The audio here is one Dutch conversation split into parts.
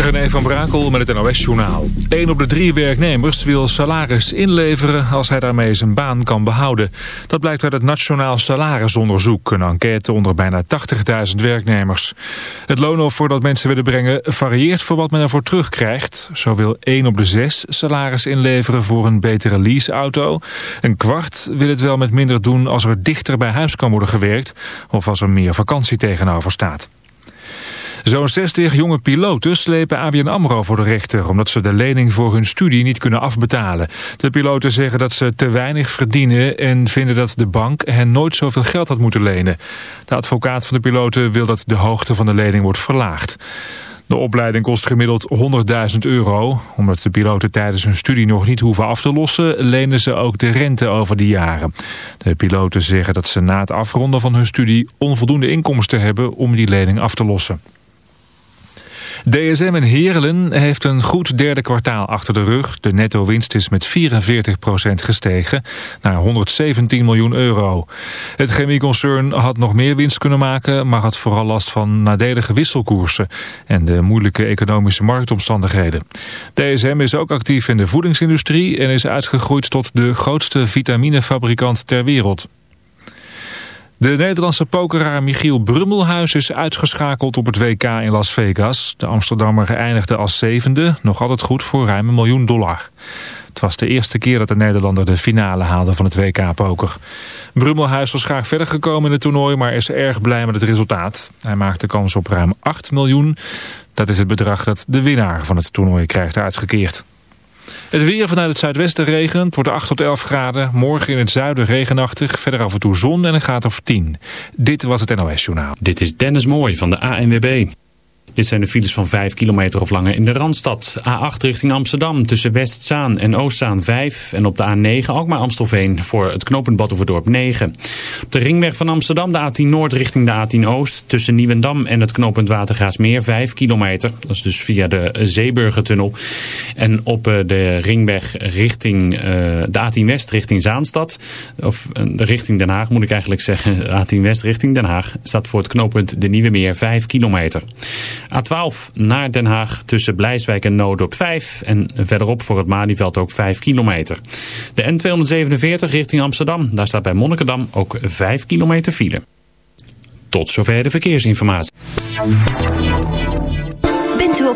René van Brakel met het NOS-journaal. Een op de drie werknemers wil salaris inleveren als hij daarmee zijn baan kan behouden. Dat blijkt uit het Nationaal Salarisonderzoek, een enquête onder bijna 80.000 werknemers. Het loonoffer dat mensen willen brengen varieert voor wat men ervoor terugkrijgt. Zo wil 1 op de 6 salaris inleveren voor een betere leaseauto. Een kwart wil het wel met minder doen als er dichter bij huis kan worden gewerkt... of als er meer vakantie tegenover staat. Zo'n 60 jonge piloten slepen ABN AMRO voor de rechter... omdat ze de lening voor hun studie niet kunnen afbetalen. De piloten zeggen dat ze te weinig verdienen... en vinden dat de bank hen nooit zoveel geld had moeten lenen. De advocaat van de piloten wil dat de hoogte van de lening wordt verlaagd. De opleiding kost gemiddeld 100.000 euro. Omdat de piloten tijdens hun studie nog niet hoeven af te lossen... lenen ze ook de rente over die jaren. De piloten zeggen dat ze na het afronden van hun studie... onvoldoende inkomsten hebben om die lening af te lossen. DSM in Heerlen heeft een goed derde kwartaal achter de rug. De netto-winst is met 44% gestegen naar 117 miljoen euro. Het chemieconcern had nog meer winst kunnen maken... maar had vooral last van nadelige wisselkoersen... en de moeilijke economische marktomstandigheden. DSM is ook actief in de voedingsindustrie... en is uitgegroeid tot de grootste vitaminefabrikant ter wereld. De Nederlandse pokeraar Michiel Brummelhuis is uitgeschakeld op het WK in Las Vegas. De Amsterdammer eindigde als zevende, nog altijd goed voor ruim een miljoen dollar. Het was de eerste keer dat de Nederlander de finale haalde van het WK-poker. Brummelhuis was graag verder gekomen in het toernooi, maar is erg blij met het resultaat. Hij maakte kans op ruim 8 miljoen. Dat is het bedrag dat de winnaar van het toernooi krijgt uitgekeerd. Het weer vanuit het zuidwesten regent. Wordt 8 tot 11 graden. Morgen in het zuiden regenachtig. Verder af en toe zon en een graad of 10. Dit was het NOS Journaal. Dit is Dennis Mooij van de ANWB. Dit zijn de files van 5 kilometer of langer in de Randstad. A8 richting Amsterdam tussen Westzaan en Oostzaan 5. En op de A9 Alkmaar-Amstelveen voor het knooppunt Badhoevedorp 9. Op de ringweg van Amsterdam de A10 Noord richting de A10 Oost. Tussen Nieuwendam en het knooppunt Watergaasmeer 5 kilometer. Dat is dus via de Zeeburgertunnel. En op eh, de ringweg richting uh, de A10 West richting Zaanstad. Of uh, richting Den Haag moet ik eigenlijk zeggen. A10 West richting Den Haag staat voor het knooppunt de Nieuwe Meer 5 kilometer. A12 naar Den Haag tussen Blijswijk en Noodorp 5. En verderop voor het Malieveld ook 5 kilometer. De N247 richting Amsterdam. Daar staat bij Monnikendam ook 5 kilometer file. Tot zover de verkeersinformatie.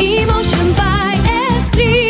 Emotion by Esprit.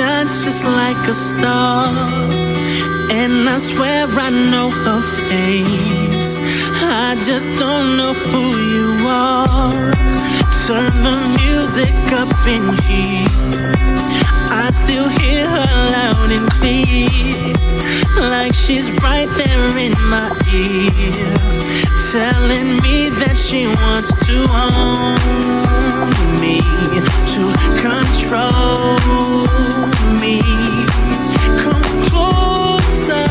shines just like a star. And I swear I know her face. I just don't know who you are turn the music up in here. I still hear her loud and clear, like she's right there in my ear, telling me that she wants to own me, to control me. Come closer.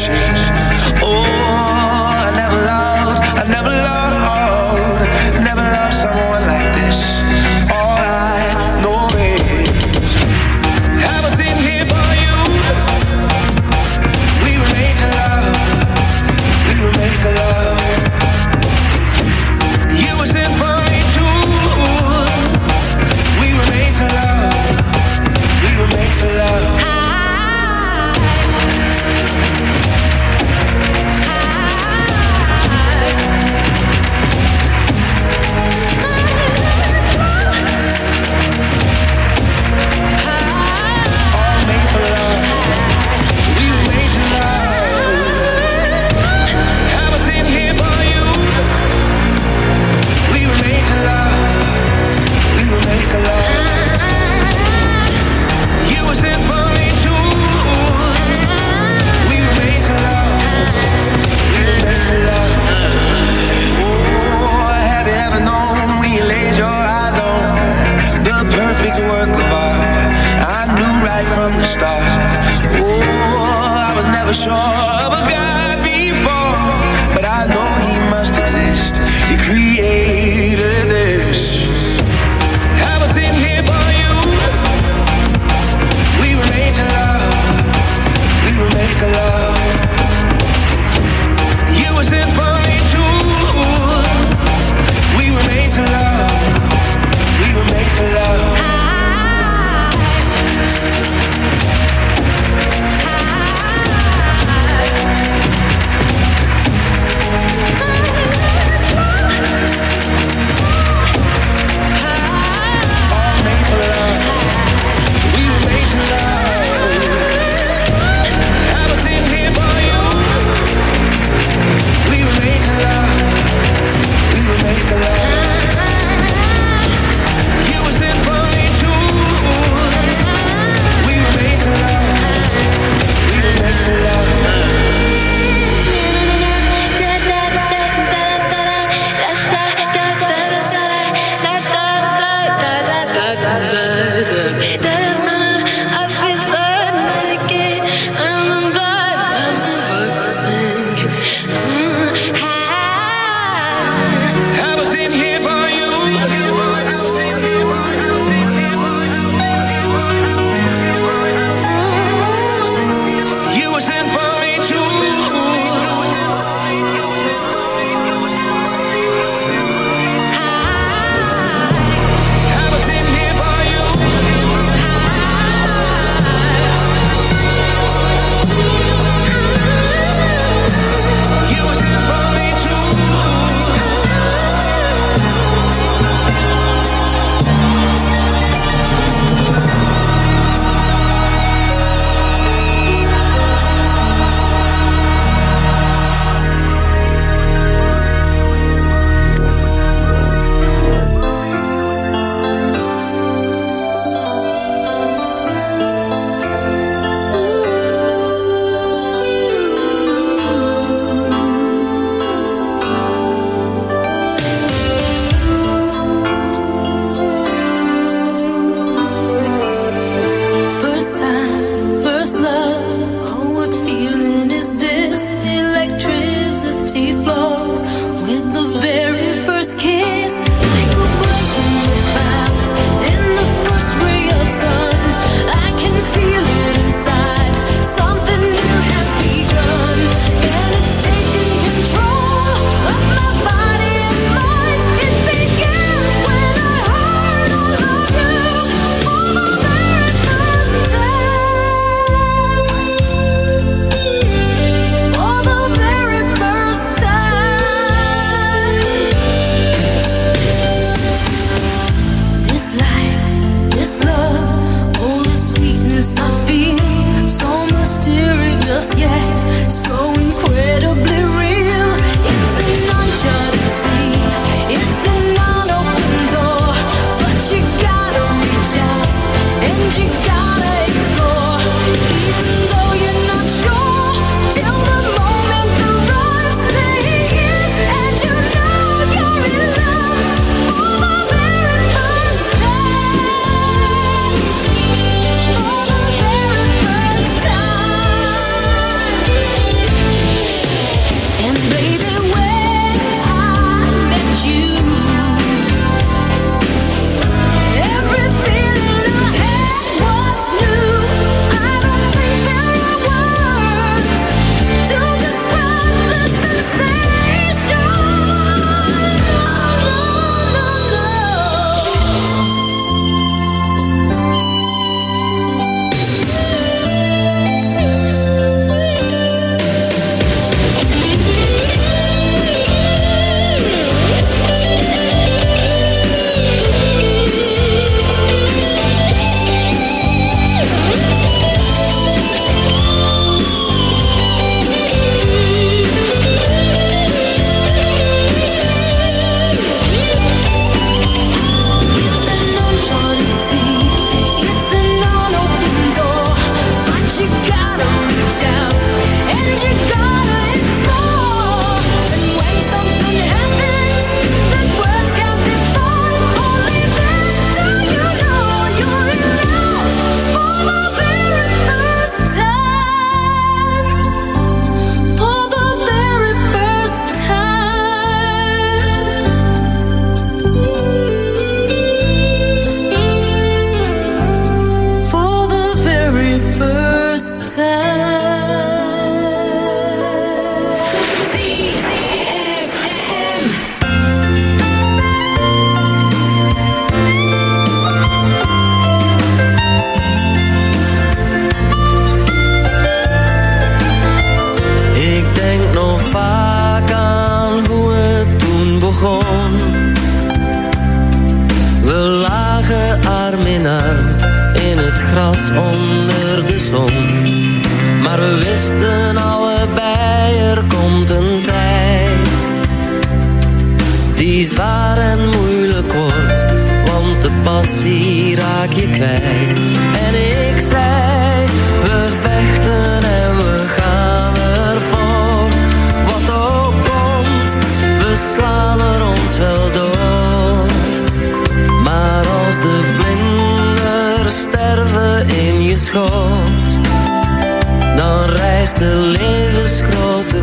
She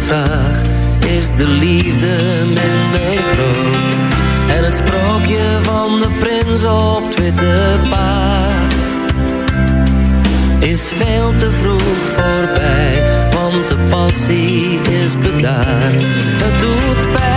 vraag. Is de liefde minder groot? En het sprookje van de prins op het witte paard is veel te vroeg voorbij, want de passie is bedaard. Het doet pijn,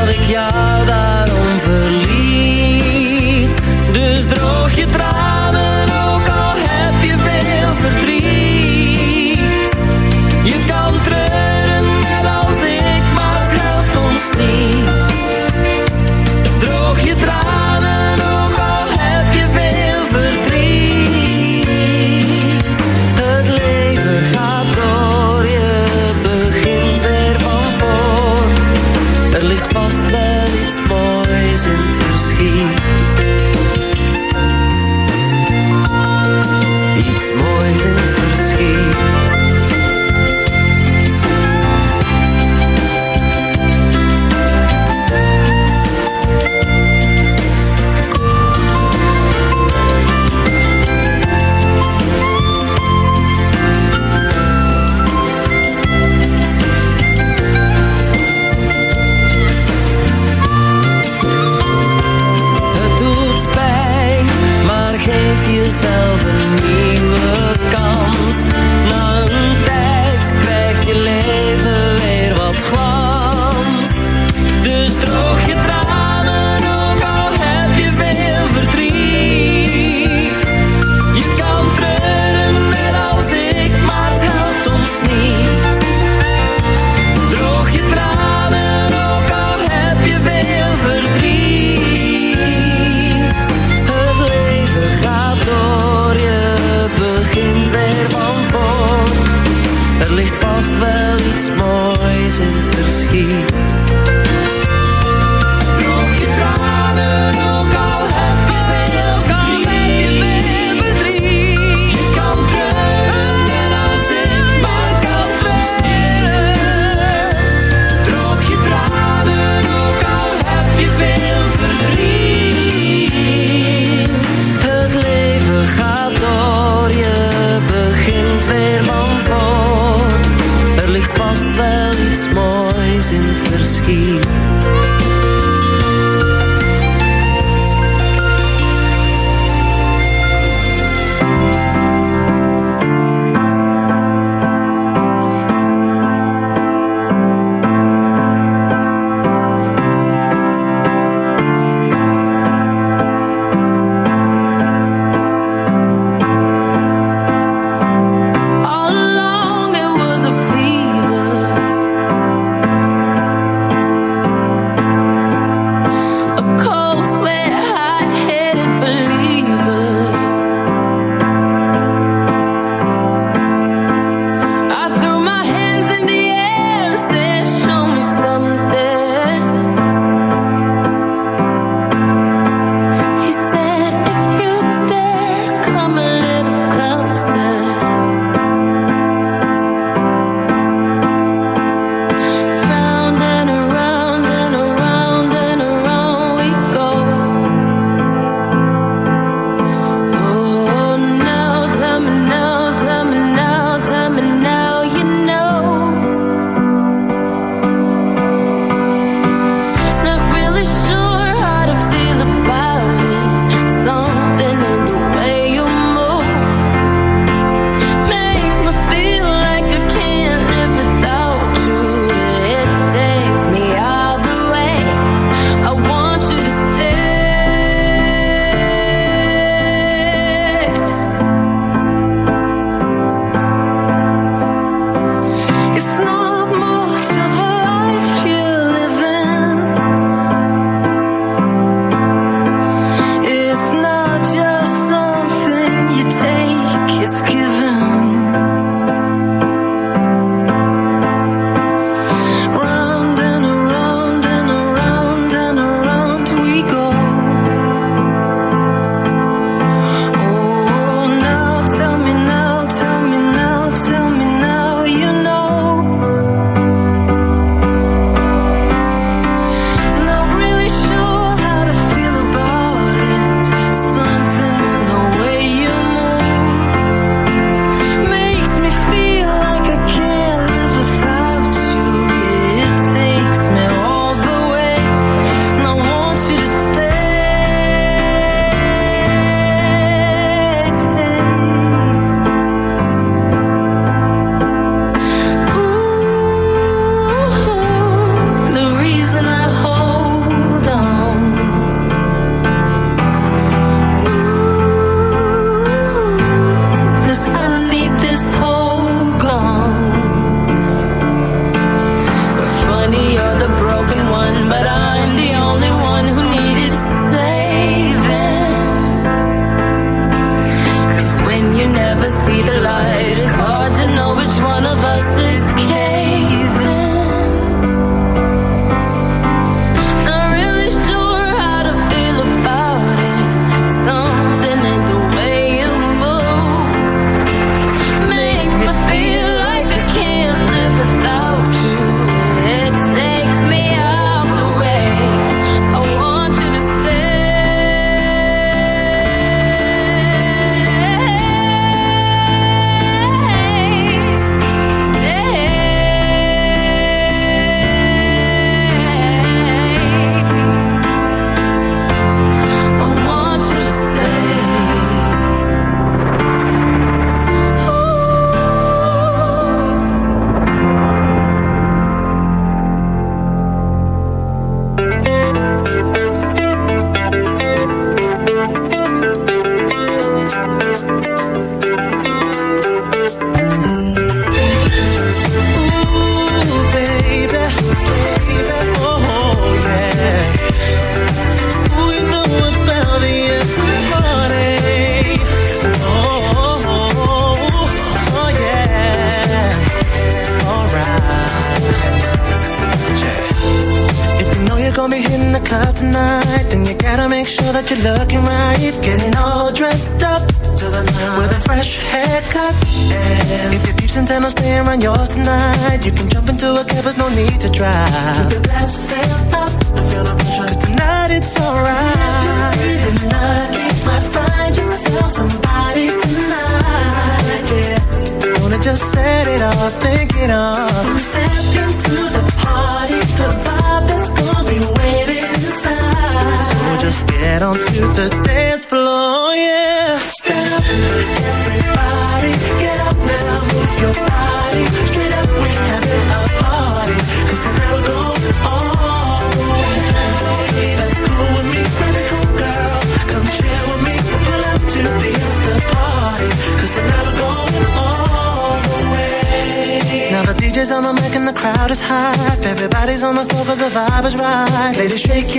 ik jou daarom verliet?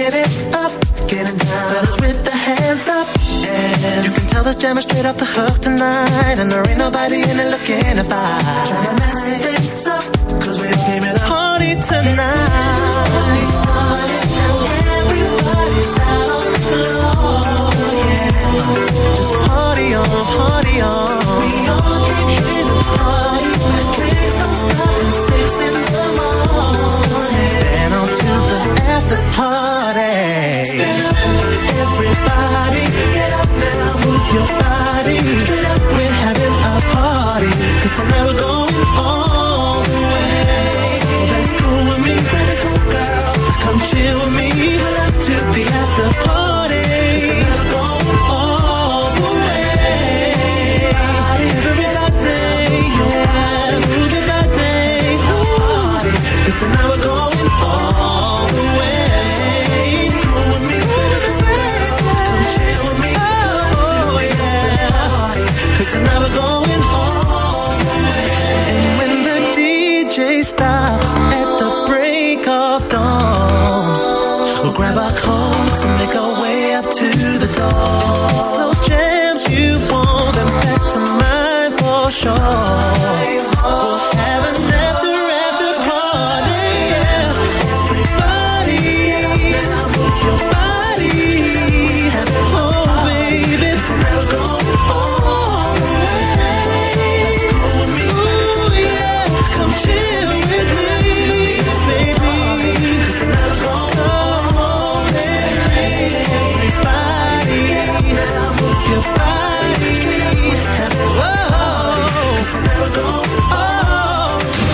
get it up, getting down. Fellas with the hands up. And you can tell this jam is straight off the hook tonight. And there ain't nobody in it looking to fight. Trying to mess things up, cause we came in a party tonight. Just party on, party on. We all came here to party. Your body. We're having a never going oh, that's cool with me, girl. Come chill with me. Love to the party.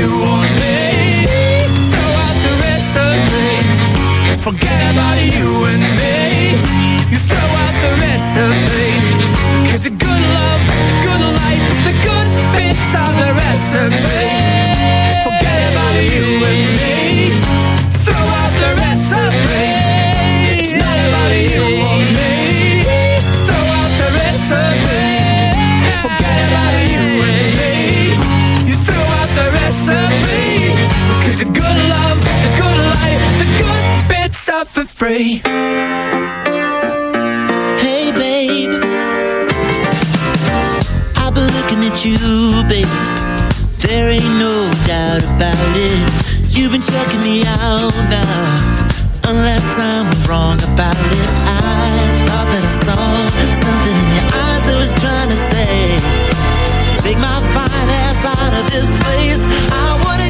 you or me. Throw out the recipe, forget about you and me. You throw out the recipe, cause the good love, the good life, the good bits are the recipe. Forget about you and me. Throw out the recipe. It's not about you for free. Hey, babe. I've been looking at you, baby. There ain't no doubt about it. You've been checking me out now. Unless I'm wrong about it. I thought that I saw something in your eyes that was trying to say. Take my fine ass out of this place. I wanna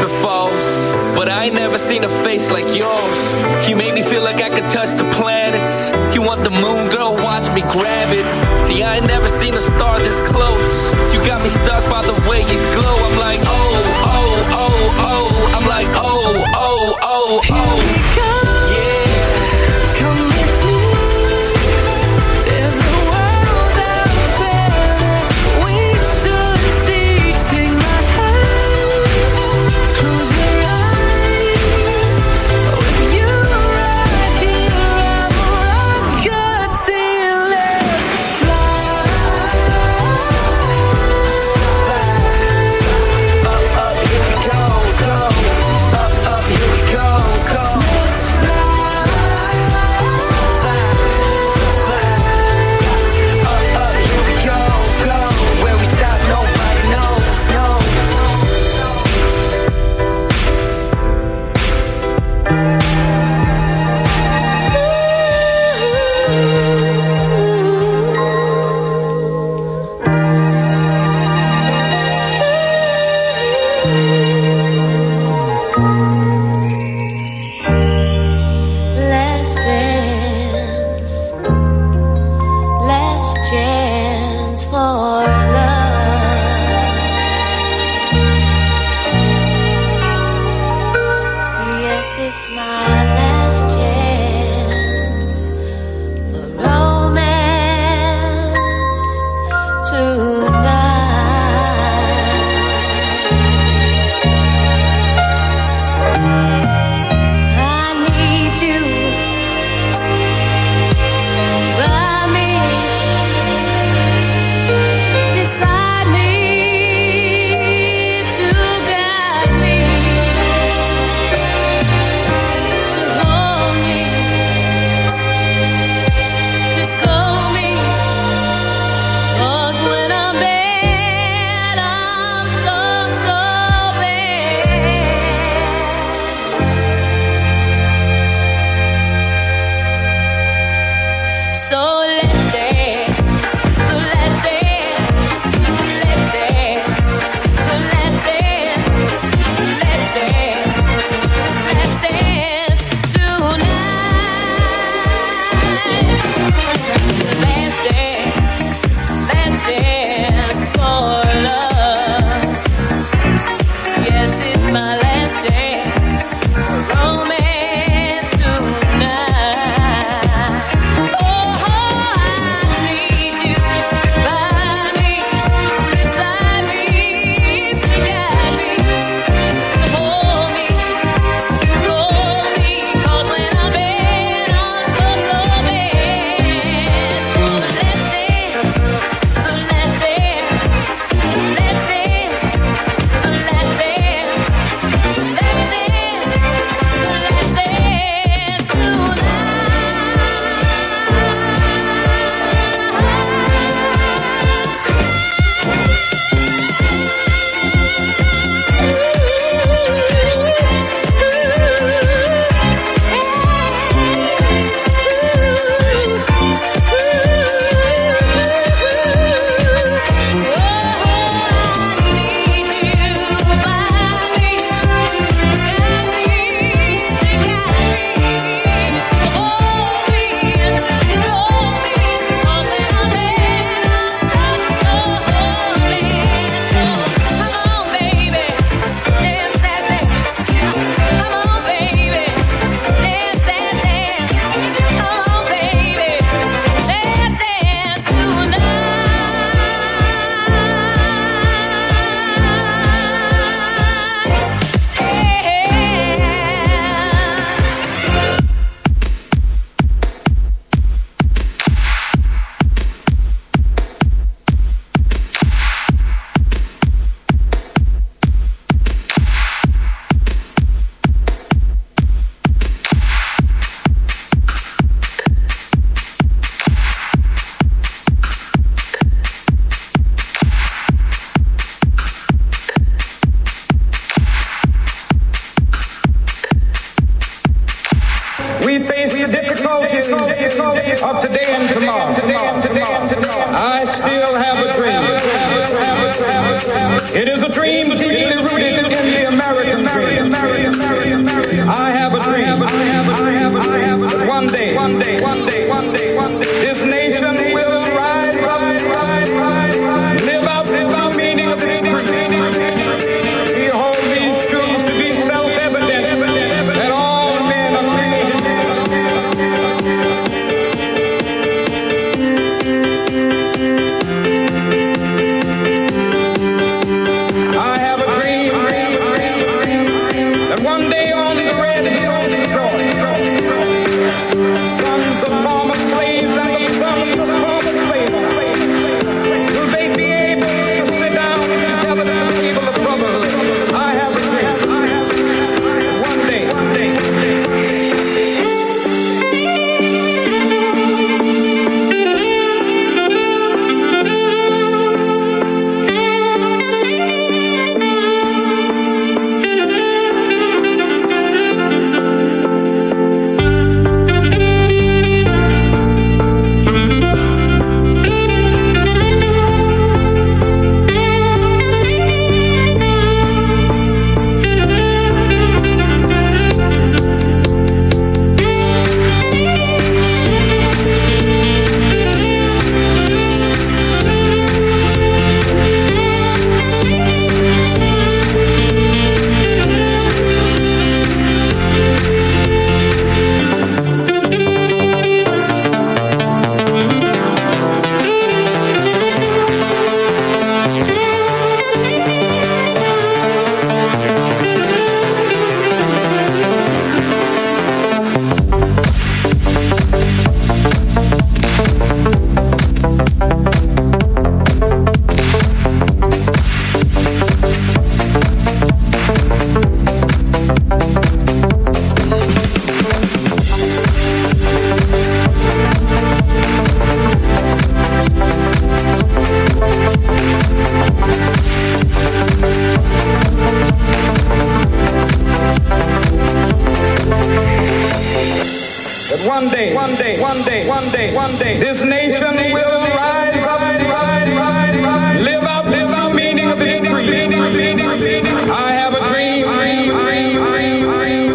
before, but I ain't never seen a face like yours. You made me feel like I could touch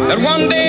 that one day